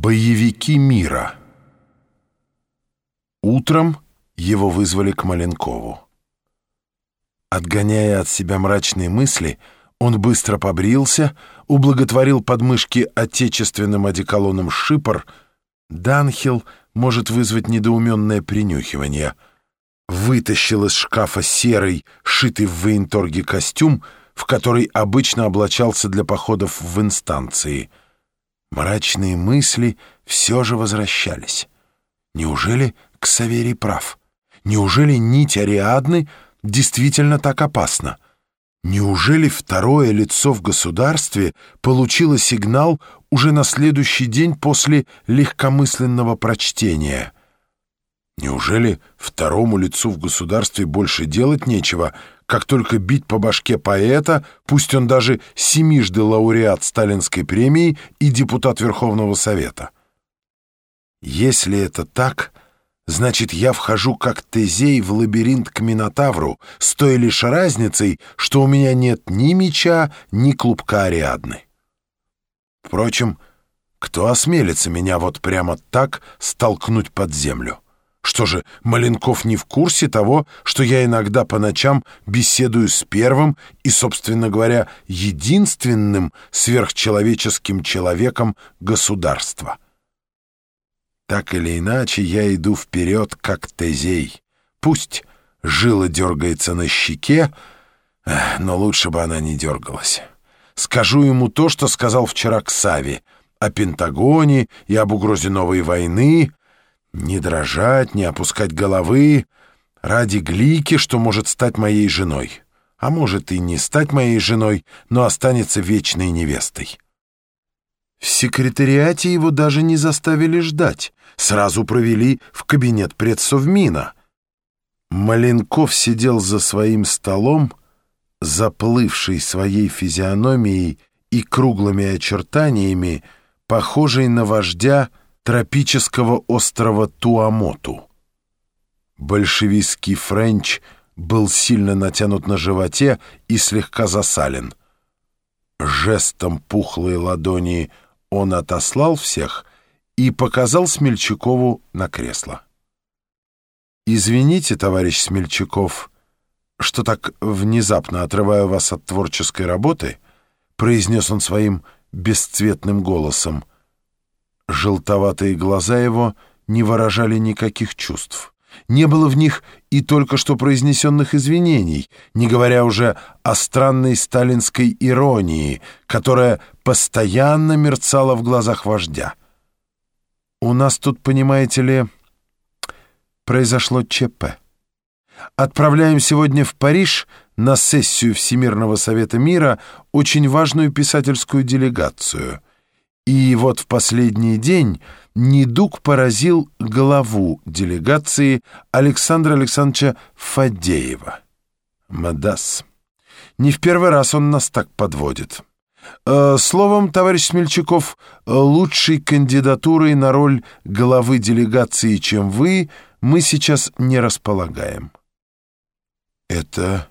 Боевики мира. Утром его вызвали к Маленкову. Отгоняя от себя мрачные мысли, он быстро побрился, ублаготворил подмышки отечественным одеколоном «Шипор». Данхил может вызвать недоуменное принюхивание. Вытащил из шкафа серый, шитый в военторге костюм, в который обычно облачался для походов в инстанции — Мрачные мысли все же возвращались. Неужели Ксаверий прав? Неужели нить Ариадны действительно так опасна? Неужели второе лицо в государстве получило сигнал уже на следующий день после легкомысленного прочтения? Неужели второму лицу в государстве больше делать нечего, как только бить по башке поэта, пусть он даже семижды лауреат Сталинской премии и депутат Верховного Совета. Если это так, значит, я вхожу как Тезей в лабиринт к Минотавру, с той лишь разницей, что у меня нет ни меча, ни клубка Ариадны. Впрочем, кто осмелится меня вот прямо так столкнуть под землю? Что же, Маленков не в курсе того, что я иногда по ночам беседую с первым и, собственно говоря, единственным сверхчеловеческим человеком государства? Так или иначе, я иду вперед, как Тезей. Пусть жила дергается на щеке, но лучше бы она не дергалась. Скажу ему то, что сказал вчера Ксави, о Пентагоне и об угрозе новой войны, не дрожать, не опускать головы ради Глики, что может стать моей женой. А может и не стать моей женой, но останется вечной невестой. В секретариате его даже не заставили ждать. Сразу провели в кабинет предсовмина. Маленков сидел за своим столом, заплывший своей физиономией и круглыми очертаниями, похожий на вождя тропического острова Туамоту. Большевистский френч был сильно натянут на животе и слегка засален. Жестом пухлой ладони он отослал всех и показал Смельчакову на кресло. «Извините, товарищ Смельчаков, что так внезапно отрываю вас от творческой работы», произнес он своим бесцветным голосом — Желтоватые глаза его не выражали никаких чувств. Не было в них и только что произнесенных извинений, не говоря уже о странной сталинской иронии, которая постоянно мерцала в глазах вождя. «У нас тут, понимаете ли, произошло ЧП. Отправляем сегодня в Париж на сессию Всемирного Совета Мира очень важную писательскую делегацию — и вот в последний день недуг поразил главу делегации Александра Александровича Фадеева. Мадас. Не в первый раз он нас так подводит. Э, словом, товарищ Смельчаков, лучшей кандидатурой на роль главы делегации, чем вы, мы сейчас не располагаем. Это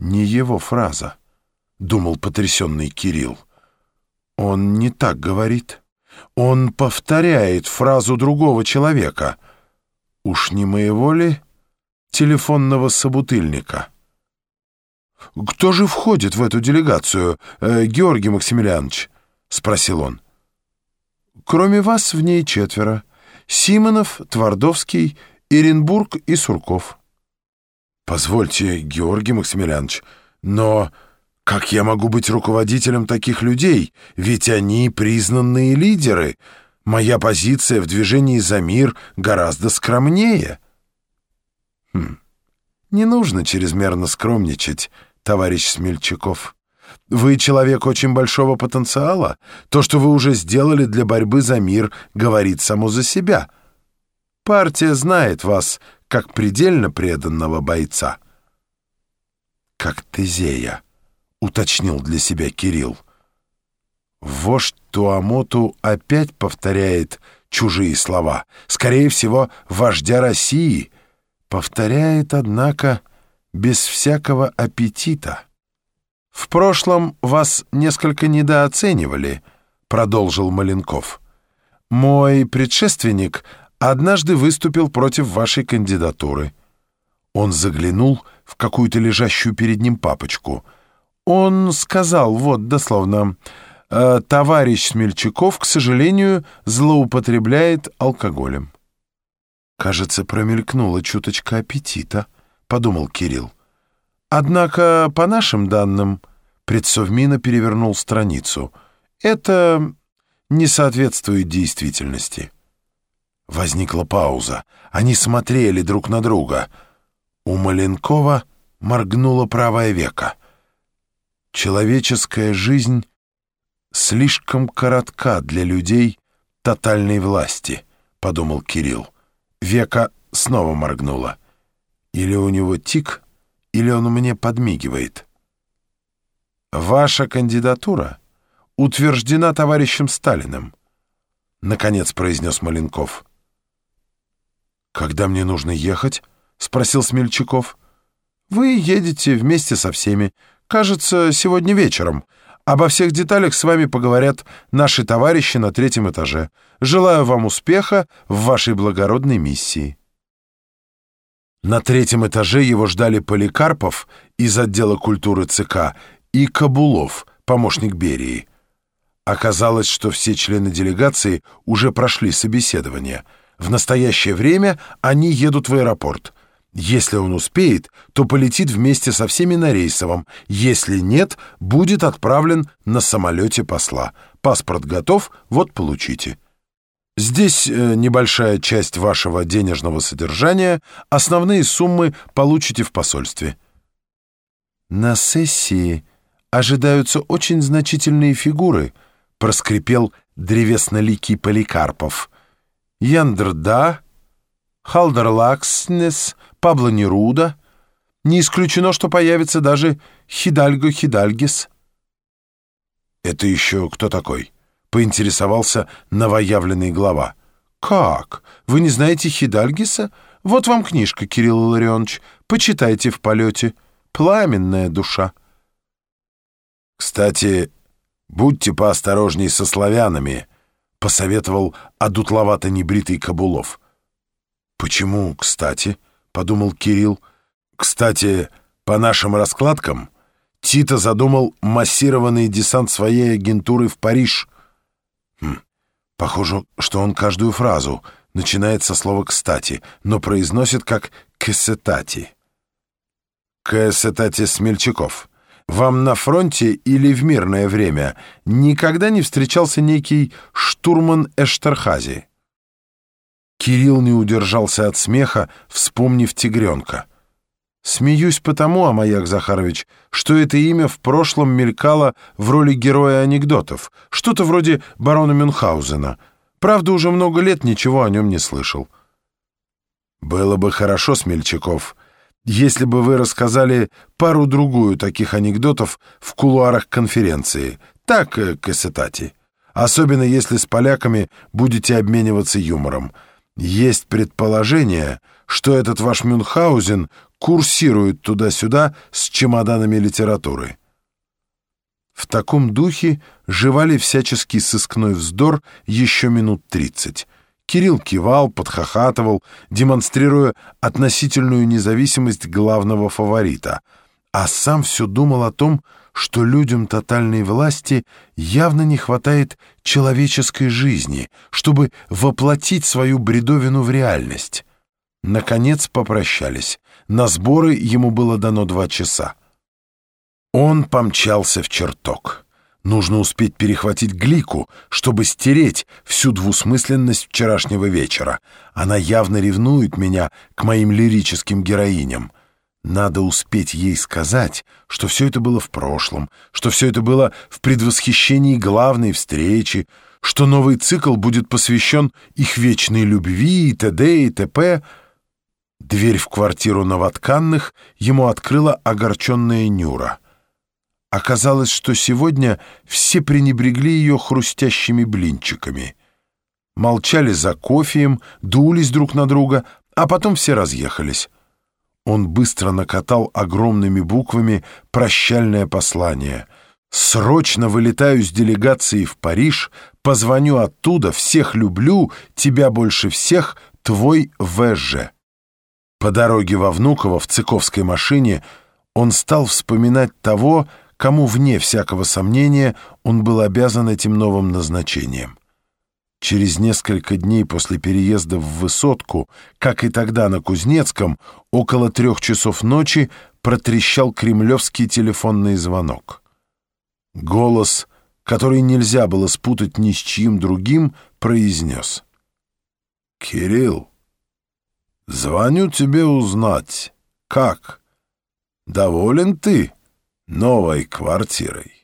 не его фраза, думал потрясенный Кирилл. Он не так говорит. Он повторяет фразу другого человека. Уж не моего ли телефонного собутыльника? «Кто же входит в эту делегацию, э, Георгий Максимилианович?» — спросил он. «Кроме вас в ней четверо. Симонов, Твардовский, Иренбург и Сурков». «Позвольте, Георгий Максимилианович, но...» Как я могу быть руководителем таких людей? Ведь они признанные лидеры. Моя позиция в движении за мир гораздо скромнее. Хм. Не нужно чрезмерно скромничать, товарищ Смельчаков. Вы человек очень большого потенциала. То, что вы уже сделали для борьбы за мир, говорит само за себя. Партия знает вас как предельно преданного бойца. Как Тезея. — уточнил для себя Кирилл. Вождь Туамоту опять повторяет чужие слова. Скорее всего, вождя России. Повторяет, однако, без всякого аппетита. «В прошлом вас несколько недооценивали», — продолжил Маленков. Мой предшественник однажды выступил против вашей кандидатуры. Он заглянул в какую-то лежащую перед ним папочку. Он сказал, вот дословно, «Э, «Товарищ Смельчаков, к сожалению, злоупотребляет алкоголем». «Кажется, промелькнула чуточка аппетита», — подумал Кирилл. «Однако, по нашим данным...» Предсовмина перевернул страницу. «Это не соответствует действительности». Возникла пауза. Они смотрели друг на друга. У Маленкова моргнуло правое веко. Человеческая жизнь слишком коротка для людей тотальной власти, подумал Кирилл. Века снова моргнуло. Или у него тик, или он мне подмигивает. «Ваша кандидатура утверждена товарищем Сталиным», — наконец произнес Маленков. «Когда мне нужно ехать?» — спросил Смельчаков. «Вы едете вместе со всеми. Кажется, сегодня вечером. Обо всех деталях с вами поговорят наши товарищи на третьем этаже. Желаю вам успеха в вашей благородной миссии». На третьем этаже его ждали Поликарпов из отдела культуры ЦК и Кабулов, помощник Берии. Оказалось, что все члены делегации уже прошли собеседование. В настоящее время они едут в аэропорт. Если он успеет, то полетит вместе со всеми на рейсовом. Если нет, будет отправлен на самолете посла. Паспорт готов, вот получите. Здесь э, небольшая часть вашего денежного содержания, основные суммы получите в посольстве. На сессии ожидаются очень значительные фигуры, проскрипел древесноликий Поликарпов. Яндрда, Халдерлакснес, Пабло Неруда. Не исключено, что появится даже Хидальго Хидальгис. «Это еще кто такой?» — поинтересовался новоявленный глава. «Как? Вы не знаете Хидальгиса? Вот вам книжка, Кирилл Ларионович. Почитайте в полете. Пламенная душа». «Кстати, будьте поосторожней со славянами», — посоветовал одутловато-небритый Кабулов. «Почему, кстати?» — подумал Кирилл. «Кстати, по нашим раскладкам, Тита задумал массированный десант своей агентуры в Париж». Хм, похоже, что он каждую фразу начинает со слова «кстати», но произносит как «кесетати». «Кесетати Смельчаков». Вам на фронте или в мирное время никогда не встречался некий штурман Эштерхази?» Кирилл не удержался от смеха, вспомнив тигренка. «Смеюсь потому, Амаяк Захарович, что это имя в прошлом мелькало в роли героя анекдотов, что-то вроде барона Мюнхгаузена. Правда, уже много лет ничего о нем не слышал». «Было бы хорошо, Смельчаков», если бы вы рассказали пару-другую таких анекдотов в кулуарах конференции. Так, э, Кассетати. Особенно если с поляками будете обмениваться юмором. Есть предположение, что этот ваш Мюнхгаузен курсирует туда-сюда с чемоданами литературы. В таком духе жевали всяческий сыскной вздор еще минут тридцать. Кирилл кивал, подхохатывал, демонстрируя относительную независимость главного фаворита, а сам все думал о том, что людям тотальной власти явно не хватает человеческой жизни, чтобы воплотить свою бредовину в реальность. Наконец попрощались. На сборы ему было дано два часа. Он помчался в чертог. Нужно успеть перехватить Глику, чтобы стереть всю двусмысленность вчерашнего вечера. Она явно ревнует меня к моим лирическим героиням. Надо успеть ей сказать, что все это было в прошлом, что все это было в предвосхищении главной встречи, что новый цикл будет посвящен их вечной любви и т.д. и т.п. Дверь в квартиру новотканных ему открыла огорченная Нюра — Оказалось, что сегодня все пренебрегли ее хрустящими блинчиками. Молчали за кофеем, дулись друг на друга, а потом все разъехались. Он быстро накатал огромными буквами прощальное послание. Срочно вылетаю с делегацией в Париж, позвоню оттуда, всех люблю, тебя больше всех, твой ВЖ. По дороге во Внуково в цыковской машине он стал вспоминать того, кому, вне всякого сомнения, он был обязан этим новым назначением. Через несколько дней после переезда в Высотку, как и тогда на Кузнецком, около трех часов ночи протрещал кремлевский телефонный звонок. Голос, который нельзя было спутать ни с чьим другим, произнес. «Кирилл, звоню тебе узнать, как? Доволен ты новой квартирой?»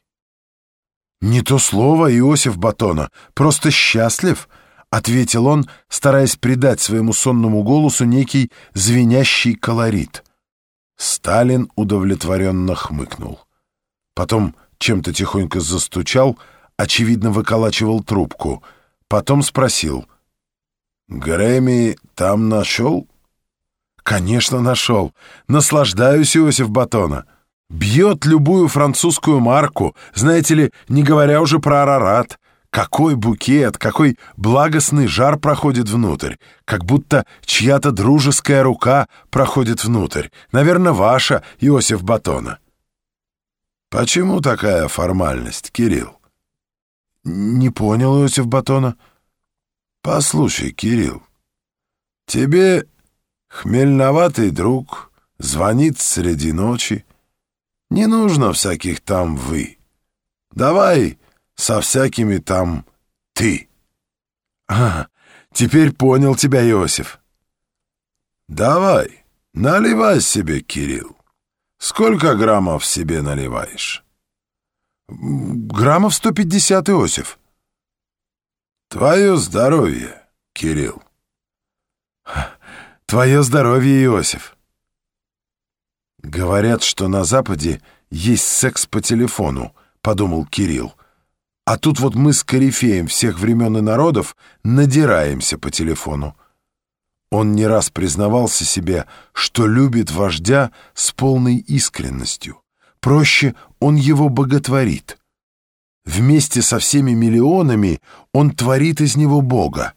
«Не то слово, Иосиф Батона, просто счастлив», — ответил он, стараясь придать своему сонному голосу некий звенящий колорит. Сталин удовлетворенно хмыкнул. Потом чем-то тихонько застучал, очевидно, выколачивал трубку. Потом спросил. «Грэмми там нашел?» «Конечно, нашел. Наслаждаюсь, Иосиф Батона. Бьет любую французскую марку, знаете ли, не говоря уже про Арарат. Какой букет, какой благостный жар проходит внутрь, как будто чья-то дружеская рука проходит внутрь. Наверное, ваша, Иосиф Батона. Почему такая формальность, Кирилл? Не понял, Иосиф Батона. Послушай, Кирилл, тебе хмельноватый друг звонит среди ночи, не нужно всяких там «вы». Давай со всякими там «ты». А, теперь понял тебя, Иосиф. Давай, наливай себе, Кирилл. Сколько граммов себе наливаешь? Граммов 150, Иосиф. Твое здоровье, Кирилл. Твое здоровье, Иосиф. «Говорят, что на Западе есть секс по телефону», — подумал Кирилл. «А тут вот мы с корифеем всех времен и народов надираемся по телефону». Он не раз признавался себе, что любит вождя с полной искренностью. Проще, он его боготворит. Вместе со всеми миллионами он творит из него Бога.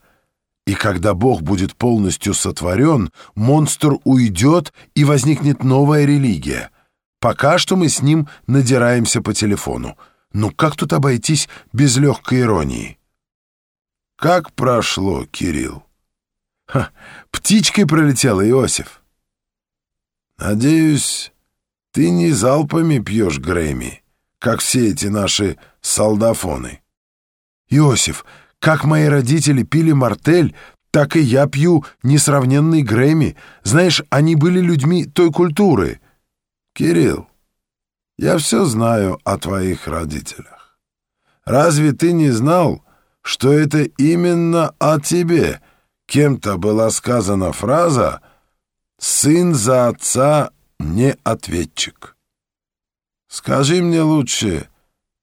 И когда Бог будет полностью сотворен, монстр уйдет, и возникнет новая религия. Пока что мы с ним надираемся по телефону. Ну как тут обойтись без легкой иронии? Как прошло, Кирилл? Ха, птичкой пролетел Иосиф. Надеюсь, ты не залпами пьешь Грэмми, как все эти наши солдафоны. Иосиф, как мои родители пили мартель, так и я пью несравненный Грэмми. Знаешь, они были людьми той культуры. Кирилл, я все знаю о твоих родителях. Разве ты не знал, что это именно о тебе кем-то была сказана фраза «сын за отца не ответчик»? Скажи мне лучше,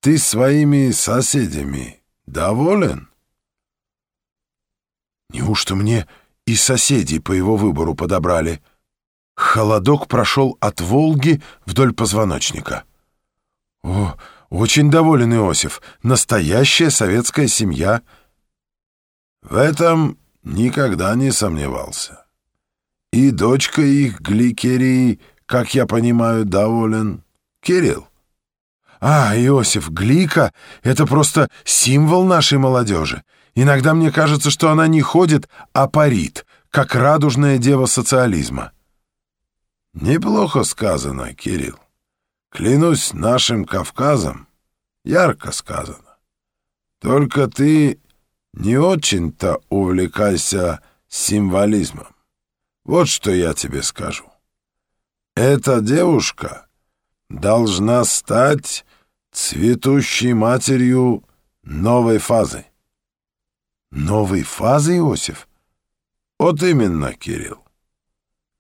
ты своими соседями доволен? Неужто мне и соседей по его выбору подобрали? Холодок прошел от Волги вдоль позвоночника. О, очень доволен Иосиф. Настоящая советская семья. В этом никогда не сомневался. И дочка их, Гликерии, как я понимаю, доволен. Кирилл. А, Иосиф, Глика — это просто символ нашей молодежи. Иногда мне кажется, что она не ходит, а парит, как радужная дева социализма. Неплохо сказано, Кирилл. Клянусь нашим Кавказом, ярко сказано. Только ты не очень-то увлекайся символизмом. Вот что я тебе скажу. Эта девушка должна стать цветущей матерью новой фазы. Новой фазы, Иосиф? Вот именно, Кирилл.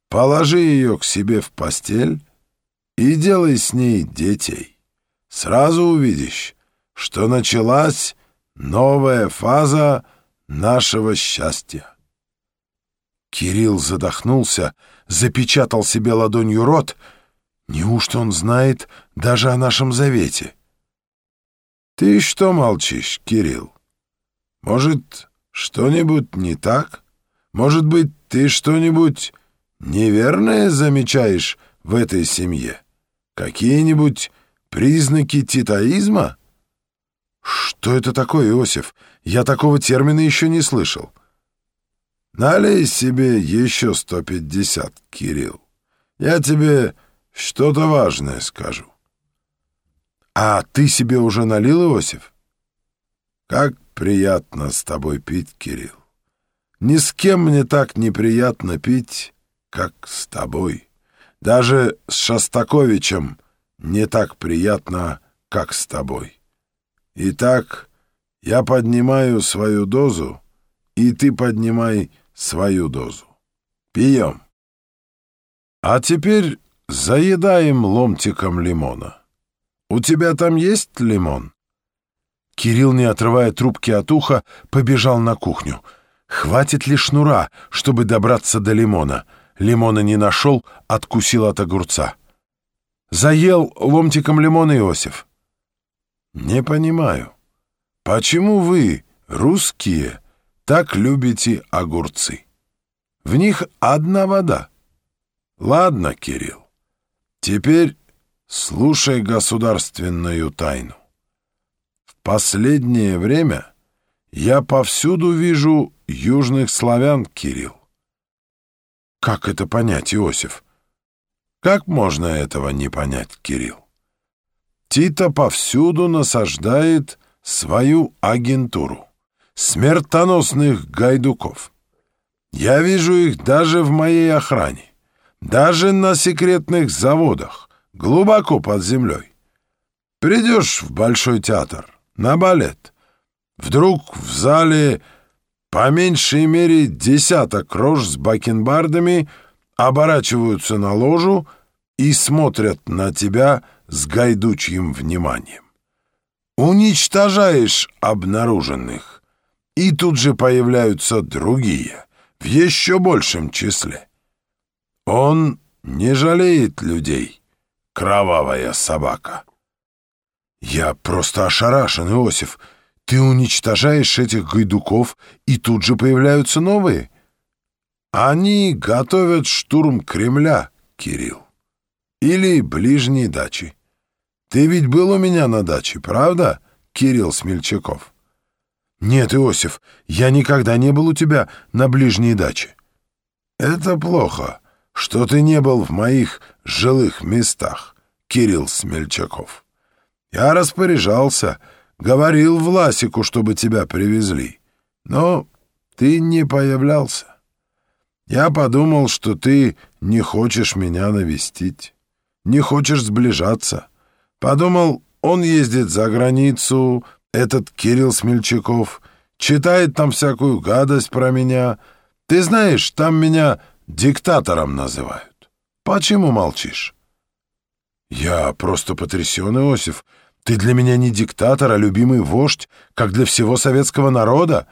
Положи ее к себе в постель и делай с ней детей. Сразу увидишь, что началась новая фаза нашего счастья. Кирилл задохнулся, запечатал себе ладонью рот. Неужто он знает даже о нашем завете? Ты что молчишь, Кирилл? Может, что-нибудь не так? Может быть, ты что-нибудь неверное замечаешь в этой семье? Какие-нибудь признаки титаизма? Что это такое, Иосиф? Я такого термина еще не слышал. Налей себе еще сто пятьдесят, Кирилл. Я тебе что-то важное скажу. А ты себе уже налил, Иосиф? Как приятно с тобой пить, Кирилл. Ни с кем мне так неприятно пить, как с тобой. Даже с Шостаковичем не так приятно, как с тобой. Итак, я поднимаю свою дозу, и ты поднимай свою дозу. Пьем. А теперь заедаем ломтиком лимона. У тебя там есть лимон? Кирилл, не отрывая трубки от уха, побежал на кухню. Хватит ли шнура, чтобы добраться до лимона? Лимона не нашел, откусил от огурца. Заел ломтиком лимона, Иосиф? Не понимаю, почему вы, русские, так любите огурцы? В них одна вода. Ладно, Кирилл, теперь слушай государственную тайну. В последнее время я повсюду вижу южных славян, Кирилл. Как это понять, Иосиф? Как можно этого не понять, Кирилл? Тита повсюду насаждает свою агентуру. Смертоносных гайдуков. Я вижу их даже в моей охране. Даже на секретных заводах, глубоко под землей. Придешь в Большой театр, на балет. Вдруг в зале по меньшей мере десяток рож с бакенбардами оборачиваются на ложу и смотрят на тебя с гайдучьим вниманием. Уничтожаешь обнаруженных, и тут же появляются другие, в еще большем числе. Он не жалеет людей, кровавая собака. Я просто ошарашен, Иосиф. Ты уничтожаешь этих гайдуков, и тут же появляются новые. Они готовят штурм Кремля, Кирилл. Или ближней дачи. Ты ведь был у меня на даче, правда, Кирилл Смельчаков? Нет, Иосиф, я никогда не был у тебя на ближней даче. Это плохо, что ты не был в моих жилых местах, Кирилл Смельчаков. Я распоряжался, говорил Власику, чтобы тебя привезли, но ты не появлялся. Я подумал, что ты не хочешь меня навестить, не хочешь сближаться. Подумал, он ездит за границу, этот Кирилл Смельчаков, читает там всякую гадость про меня. Ты знаешь, там меня диктатором называют. Почему молчишь? Я просто потрясен, Иосиф. Ты для меня не диктатор, а любимый вождь, как для всего советского народа.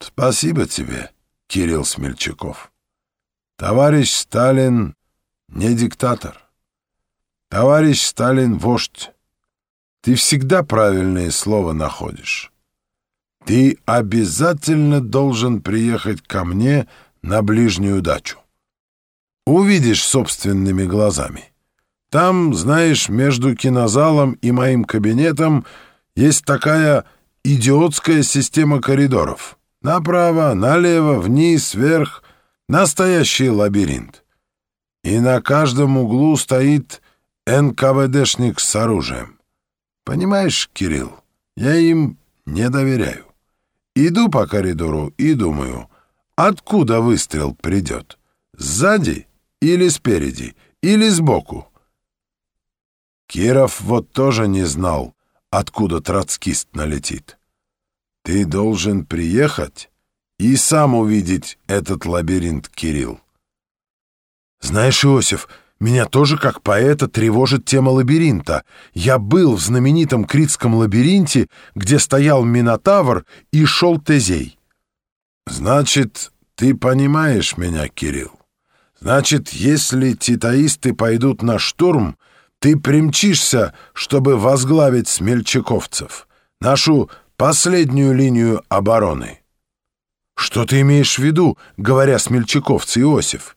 Спасибо тебе, Кирилл Смельчаков. Товарищ Сталин не диктатор. «Товарищ Сталин — вождь. Ты всегда правильное слово находишь. Ты обязательно должен приехать ко мне на ближнюю дачу. Увидишь собственными глазами. Там, знаешь, между кинозалом и моим кабинетом есть такая идиотская система коридоров. Направо, налево, вниз, вверх. Настоящий лабиринт. И на каждом углу стоит НКВДшник с оружием. Понимаешь, Кирилл, я им не доверяю. Иду по коридору и думаю, откуда выстрел придет? Сзади или спереди, или сбоку? Киров вот тоже не знал, откуда троцкист налетит. Ты должен приехать и сам увидеть этот лабиринт, Кирилл. Знаешь, Иосиф, меня тоже, как поэта, тревожит тема лабиринта. Я был в знаменитом критском лабиринте, где стоял Минотавр и шел Тезей. Значит, ты понимаешь меня, Кирилл. Значит, если титаисты пойдут на штурм, ты примчишься, чтобы возглавить смельчаковцев, нашу последнюю линию обороны. Что ты имеешь в виду, говоря смельчаковцы, Иосиф?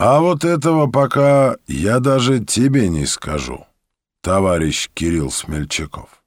А вот этого пока я даже тебе не скажу, товарищ Кирилл Смельчаков.